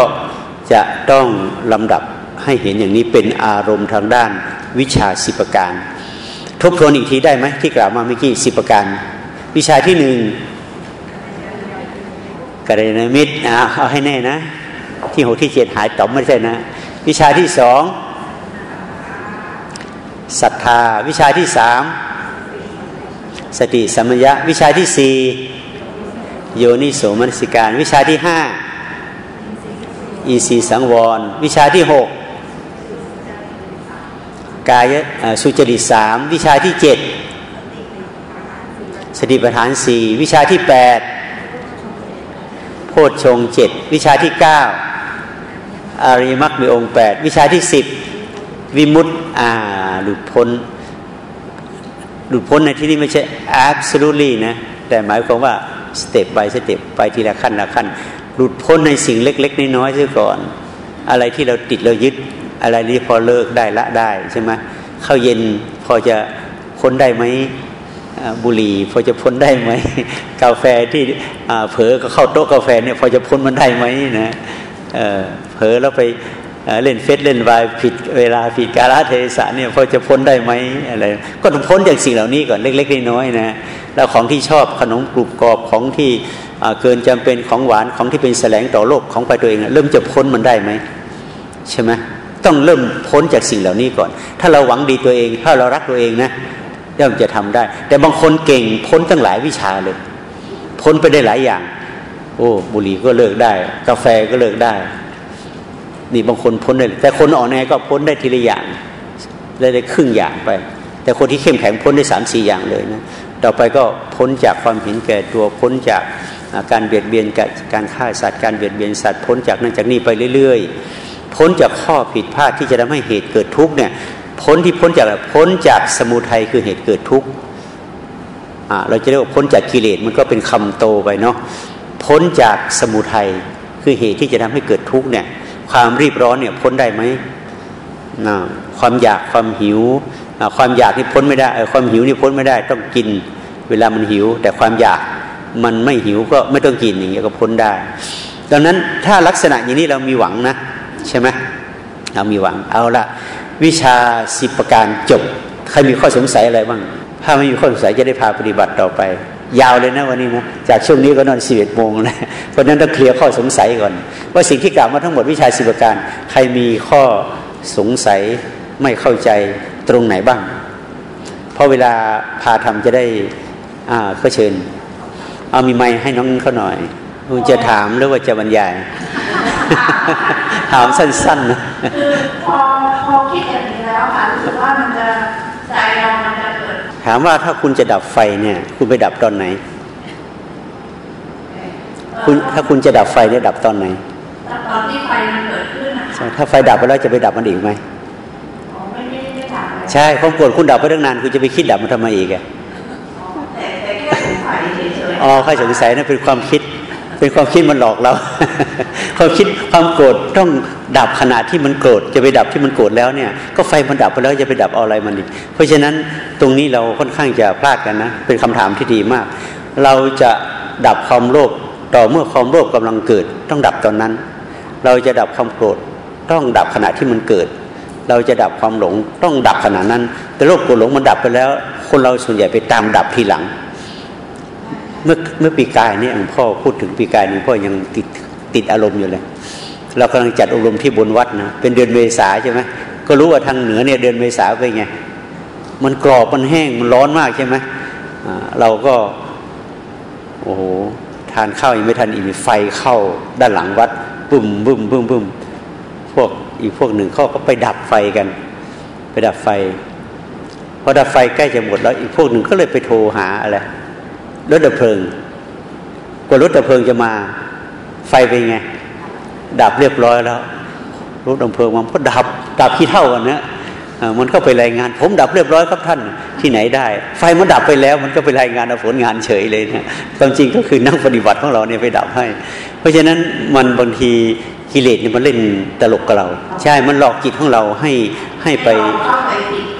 จะต้องลำดับให้เห็นอย่างนี้เป็นอารมณ์ทางด้านวิชาสิบประการ ทบทวนอีกทีได้ไหมที่กล่าวมาเมื่อกี้สิบประการ วิชาที่หนึ่งกระยามิตรเอาให้แน่นะ ที่หกที่เจ็ดหายต่อไม่ใช่นะ วิชาที่สองศรัทธา วิชาที่สามสติสัมมยะ วิชาที่สี่โยนิโสมนสิการ วิชาที่ห้าอินทรีสังวร วิชาที่หกกายสุจริตสามวิชาที่เจ็ด สติปัฏฐานสี่วิชาที่แปดโพชฌงค์เจ็ดวิชาที่เก้าอริยมรรคมีองค์แปดวิชาที่สิบวิมุตติอ่าหลุดพ้น หลุดพ้นในที่นี้ไม่ใช่ absolutely นะแต่หมายความว่าสเต็ป by สเต็ปไปทีละขั้นละขั้น หลุดพ้นในสิ่งเล็ก ๆ น้อยๆซะก่อน อะไรที่เราติดเรายึดอะไรนี้พอเลิกได้ละได้ใช่ไหมเข้าเย็นพอจะพ้นได้ไหม บุหรี่พอจะพ้นได้ไหมกาแฟที่เผลอก็เข้าโต๊ะกาแฟเนี่ยพอจะพ้นมันได้ไหมนะเผลอแล้วไปเล่นเฟซเล่นวายผิดเวลาผิดกาลเทศะเนี่ยพอจะพ้นได้ไหมอะไรก็ต้องพ้นจากสิ่งเหล่านี้ก่อนเล็กๆน้อยๆนะแล้วของที่ชอบขนมกรุบกรอบของที่เกินจำเป็นของหวานของที่เป็นแสลงต่อโลกของไปตัวเองเริ่มจะพ้นมันได้ไหมใช่ไหมต้องเริ่มพ้นจากสิ่งเหล่านี้ก่อน ถ้าเราหวังดีตัวเอง ถ้าเรารักตัวเองนะ ย่อมจะทำได้ แต่บางคนเก่งพ้นตั้งหลายวิชาเลย พ้นไปได้หลายอย่าง โอ้บุหรี่ก็เลิกได้ กาแฟก็เลิกได้ นี่บางคนพ้นได้แต่คนอ่อนแอก็พ้นได้ทีละอย่างได้ได้ครึ่งอย่างไป แต่คนที่เข้มแข็งพ้นได้สามสี่อย่างเลยนะต่อไปก็พ้นจากความเห็นแก่ตัวพ้นจากการเบียดเบียนการฆ่าสัตว์การเบียดเบียนสัตว์พ้นจากนั้นจากนี้ไปเรื่อย ๆ พ้นจากข้อผิดพลาดที่จะทำให้เหตุเกิดทุกข์เนี่ย พ้นที่พ้นจากพ้นจากสมุทัยคือเหตุเกิดทุกข์เราจะเรียกว่าพ้นจากกิเลสมันก็เป็นคำโตไปเนาะพ้นจากสมุทัยคือเหตุที่จะทำให้เกิดทุกข์เนี่ย ความรีบร้อนเนี่ยพ้นได้ไหมความอยากความหิว ความอยากที่พ้นไม่ได้ ความหิวนี่พ้นไม่ได้ ต้องกิน เวลามันหิว แต่ความอยากมันไม่หิวก็ไม่ต้องกินอย่างเงี้ยก็พ้นได้ ดังนั้นถ้าลักษณะอย่างนี้เรามีหวังนะ ใช่ไหมเรามีหวังเอาละ วิชาสิบประการจบ ใครมีข้อสงสัยอะไรบ้าง ถ้าไม่มีข้อสงสัยจะได้พาปฏิบัติต่อไป ยาวเลยนะวันนี้นะ จากช่วงนี้ก็นอนสิบเอ็ดโมงนะเพราะนั้นต้องเคลียร์ข้อสงสัยก่อน ว่าสิ่งที่กล่าวมาทั้งหมดวิชาสิบประการ ใครมีข้อสงสัยไม่เข้าใจตรงไหนบ้าง เพราะเวลาพาทำจะได้ อ่าก็เชิญ เอามีไม้ให้น้องเขาหน่อยคุณจะถามหรือว่าจะบรรยาย ถามสั้นๆนะ ถามว่าถ้าคุณจะดับไฟเนี่ย คุณไปดับตอนไหน คุณถ้าคุณจะดับไฟเนี่ยดับตอนไหนตอนที่ไฟมันเกิดขึ้นนะถ้าไฟดับไปแล้วจะไปดับมันอีกไหมไม่ไม่ไม่ดับใช่ความโกรธคุณดับไปตั้งนานคุณจะไปคิดดับมันทำไมอีกอะแต่แต่แค่สงสัยเฉยๆอ๋อแค่สงสัยนั่นเป็นความคิด เป็นความคิดมันหลอกเราความคิดความโกรธต้องดับขณะที่มันโกรธจะไปดับที่มันโกรธแล้วเนี่ยก็ไฟมันดับไปแล้วจะไปดับอะไรมันอีกเพราะฉะนั้นตรงนี้เราค่อนข้างจะพลาดกันนะเป็นคำถามที่ดีมาก เราจะดับความโลภต่อเมื่อความโลภกำลังเกิด ต้องดับตอนนั้น เราจะดับความโกรธต้องดับขณะที่มันเกิด เราจะดับความหลงต้องดับขณะนั้น แต่โลภโกรธหลงมันดับไปแล้ว คนเราส่วนใหญ่ไปตามดับทีหลัง เมื่อเมื่อปีกายนี่หลวงพ่อพูดถึงปีกายหลวงพ่อยังติดติดอารมณ์อยู่เลย เรากำลังจัดอบรมที่บนวัดนะเป็นเดือนเมษาใช่ไหมก็รู้ว่าทางเหนือเนี่ยเดือนเมษาเป็นไงมันกรอบมันแห้งมันร้อนมากใช่ไหมเราก็ โอ้โหทานข้าวยังไม่ทันอีกไฟเข้าด้านหลังวัดบึ้มบึ้มบึ้มบึ้มพวกอีกพวกหนึ่งเขาก็ไปดับไฟกัน ไปดับไฟพอดับไฟใกล้จะหมดแล้วอีกพวกหนึ่งก็เลยไปโทรหาอะไร รถดับเพลิง กว่ารถดับเพลิงจะมา ไฟเป็นไง ดับเรียบร้อยแล้ว รถดับเพลิงมันก็ดับดับขี้เท่ากันนะมันก็ไปรายงาน ผมดับเรียบร้อยครับท่านที่ไหนได้ ไฟมันดับไปแล้ว มันก็ไปรายงานเอาผลงานเฉยเลยนะความจริงก็คือนั่งปฏิบัติของเราเนี่ยไปดับให้ เพราะฉะนั้นมันบางทีกิเลสเนี่ยมันเล่นตลกกับเรา ใช่มันหลอกจิตของเราให้ให้ไป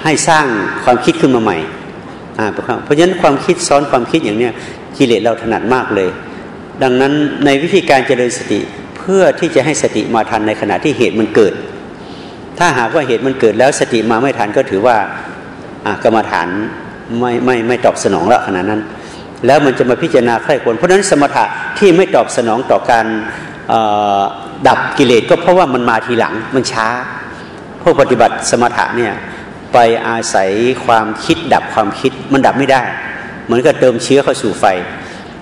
ให้สร้างความคิดขึ้นมาใหม่ เพราะฉะนั้นความคิดซ้อนความคิดอย่างเนี้ยกิเลสเราถนัดมากเลย ดังนั้นในวิธีการเจริญสติเพื่อที่จะให้สติมาทันในขณะที่เหตุมันเกิด ถ้าหากว่าเหตุมันเกิดแล้วสติมาไม่ทันก็ถือว่ากรรมฐานไม่ไม่ไม่ตอบสนองแล้วขณะนั้น แล้วมันจะมาพิจารณาใครควรเพราะฉะนั้นสมถะที่ไม่ตอบสนองต่อการดับกิเลสก็เพราะว่ามันมาทีหลังมันช้าพวกปฏิบัติสมถะเนี่ย ไปอาศัยความคิดดับความคิดมันดับไม่ได้ เหมือนกับเติมเชื้อเข้าสู่ไฟ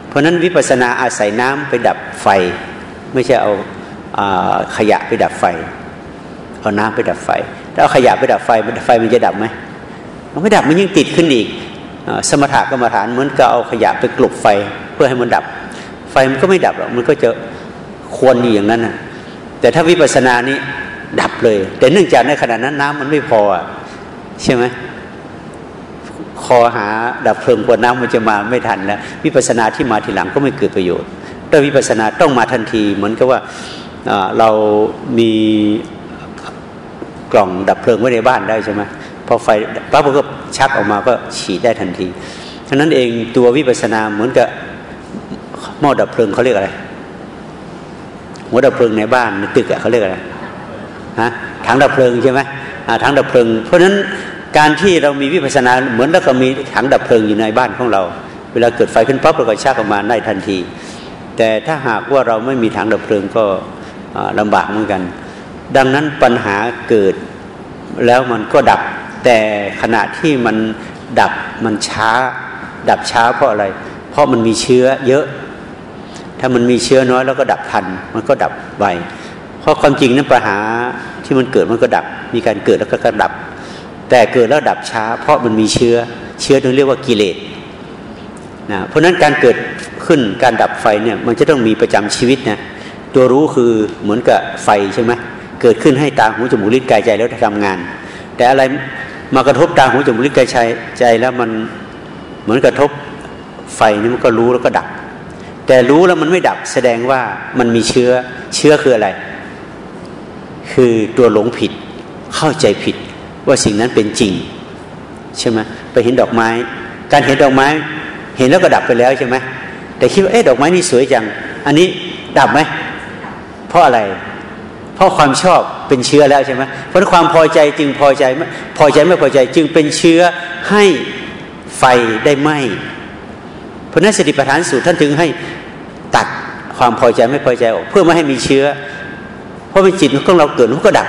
เพราะนั้นวิปัสสนาอาศัยน้ำไปดับไฟ ไม่ใช่เอาอาขยะไปดับไฟ เอาน้ำไปดับไฟถ้าเอาขยะไปดับไฟไฟมันจะดับไหมมันไม่ดับมันยิ่งติดขึ้นอีกสมถะกรรมฐานเหมือนกับเอาขยะไปกลบไฟเพื่อให้มันดับ ไฟมันก็ไม่ดับหรอกมันก็จะควรอยู่อย่างนั้นนะแต่ถ้าวิปัสสนานี้ดับเลย แต่เนื่องจากในขณะนั้นน้ำมันไม่พอ ใช่ไหมคอหาดับเพลิงกว่าน้ำมันจะมาไม่ทันแล้ววิปัสนาที่มาทีหลังก็ไม่เกิดประโยชน์แต่วิปัสนาต้องมาทันที เหมือนกับว่าเรามีกล่องดับเพลิงไว้ในบ้านได้ใช่ไหมพอไฟปั๊บก็ชักออกมาก็ฉีดได้ทันทีฉะนั้นเองตัววิปัสนาเหมือนกับหม้อดับเพลิงเขาเรียกอะไรหัวดับเพลิงในบ้านในตึกเขาเรียกอะไรฮะถังดับเพลิงใช่ไหม ถังดับเพลิง เพราะฉะนั้นการที่เรามีวิปัสสนาเหมือนแล้วก็มีถังดับเพลิงอยู่ในบ้านของเรา เวลาเกิดไฟขึ้นปั๊บเราก็ชักออกมาได้ทันที แต่ถ้าหากว่าเราไม่มีถังดับเพลิงก็ลำบากเหมือนกัน ดังนั้นปัญหาเกิดแล้วมันก็ดับ แต่ขณะที่มันดับมันช้า ดับช้าเพราะอะไร เพราะมันมีเชื้อเยอะ ถ้ามันมีเชื้อน้อยแล้วก็ดับทัน มันก็ดับไวเพราะความจริงนั้นปัญหา ที่มันเกิดมันก็ดับ มีการเกิดแล้วก็กระดับ แต่เกิดแล้วดับช้า เพราะมันมีเชื้อ เชื้อที่เรียกว่ากิเลสนะเพราะฉะนั้นการเกิดขึ้นการดับไฟเนี่ยมันจะต้องมีประจำชีวิตนะตัวรู้คือเหมือนกับไฟใช่ไหมเกิดขึ้นให้ตาหูจมูกลิ้นกายใจแล้วทำงาน แต่อะไรมากระทบตาหูจมูกลิ้นกายใจใจแล้วมันเหมือนกระทบไฟนี่มันก็รู้แล้วก็ดับ แต่รู้แล้วมันไม่ดับแสดงว่ามันมีเชื้อเชื้อคืออะไร คือตัวหลงผิดเข้าใจผิดว่าสิ่งนั้นเป็นจริง ใช่ไหมไปเห็นดอกไม้ การเห็นดอกไม้ เห็นแล้วก็ดับไปแล้วใช่ไหมแต่คิดว่าเอ๊ะดอกไม้นี่สวยจัง อันนี้ดับไหมเพราะอะไร เพราะความชอบเป็นเชื้อแล้วใช่ไหมเพราะความพอใจจึงพอใจไม่พอใจไม่พอใจจึงเป็นเชื้อให้ไฟได้ไหมเพราะนั้นสติปัฏฐานสูตรท่านถึงให้ตัดความพอใจไม่พอใจออก เพื่อไม่ให้มีเชื้อ ราะเป็นจิตของเราเกิดแล้วก็ดับ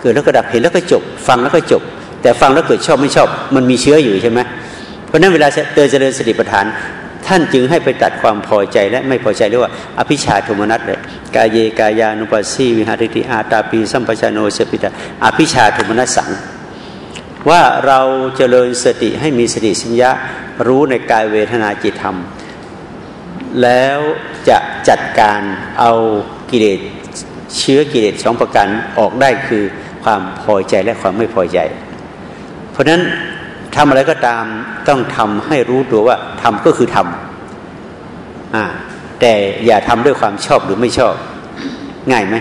เกิดแล้วก็ดับเห็นแล้วก็จบ ฟังแล้วก็จบ แต่ฟังแล้วเกิดชอบไม่ชอบ มันมีเชื้ออยู่ใช่ไหมเพราะนั้นเวลาเตือนเจริญสติปัฏฐาน ท่านจึงให้ไปตัดความพอใจและไม่พอใจเรียกว่า อภิชาโทมนัสเลยกายเยกายานุปัสสีวิหารติอาตาปีสัมปชานโนเสปิตาอภิชาโทมนัสสังว่าเราเจริญสติให้มีสติสัญญารู้ในกายเวทนาจิตธรรม แล้วจะจัดการเอากิเลส เชื้อกิเลสสองประการออกได้คือความพอใจและความไม่พอใจ เพราะฉะนั้นทำอะไรก็ตามต้องทำให้รู้ตัวว่าทำก็คือทำอ่าแต่อย่าทำด้วยความชอบหรือไม่ชอบ ง่ายไหม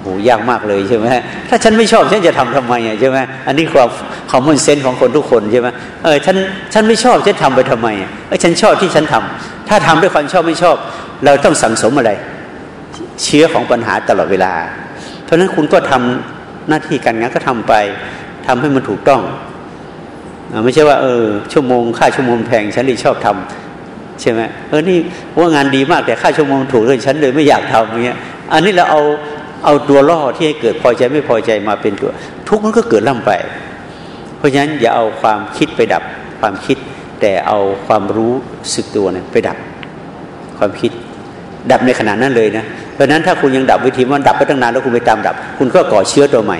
โหยากมากเลยใช่ไหมถ้าฉันไม่ชอบฉันจะทำทำไมอะใช่ไหมอันนี้ความความมุ่นเซนของคนทุกคนใช่ไหมเออฉันฉันไม่ชอบฉันทำไปทำไมอะเออฉันชอบที่ฉันทำถ้าทำด้วยความชอบไม่ชอบ เราต้องสังสมอะไร เชื้อของปัญหาตลอดเวลา เพราะฉะนั้นคุณก็ทำหน้าที่การงานก็ทำไปทำให้มันถูกต้องไม่ใช่ว่าเออชั่วโมงค่าชั่วโมงแพงฉันเลยชอบทำใช่ไหมเออนี่ว่างานดีมากแต่ค่าชั่วโมงถูกเลยฉันเลยไม่อยากทำอย่างเงี้ยอันนี้เราเอาเอาตัวล่อที่ให้เกิดพอใจไม่พอใจมาเป็นตัว ทุกมันก็เกิดล่ำไป เพราะฉะนั้นอย่าเอาความคิดไปดับความคิด แต่เอาความรู้สึกตัวเนี่ยไปดับความคิด ดับในขณะนั้นเลยนะเพราะฉะนั้นถ้าคุณยังดับวิธีมันดับไปตั้งนานแล้วคุณไปตามดับ คุณก็ก่อเชื้อตัวใหม่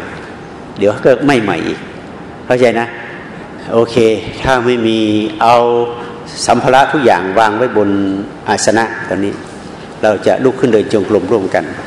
เดี๋ยวก็ไม่ใหม่อีกเข้าใจนะ โอเค ถ้าไม่มีเอาสัมภาระทุกอย่างวางไว้บนอาสนะตอนนี้ เราจะลุกขึ้นเดินจงกรมร่วมกัน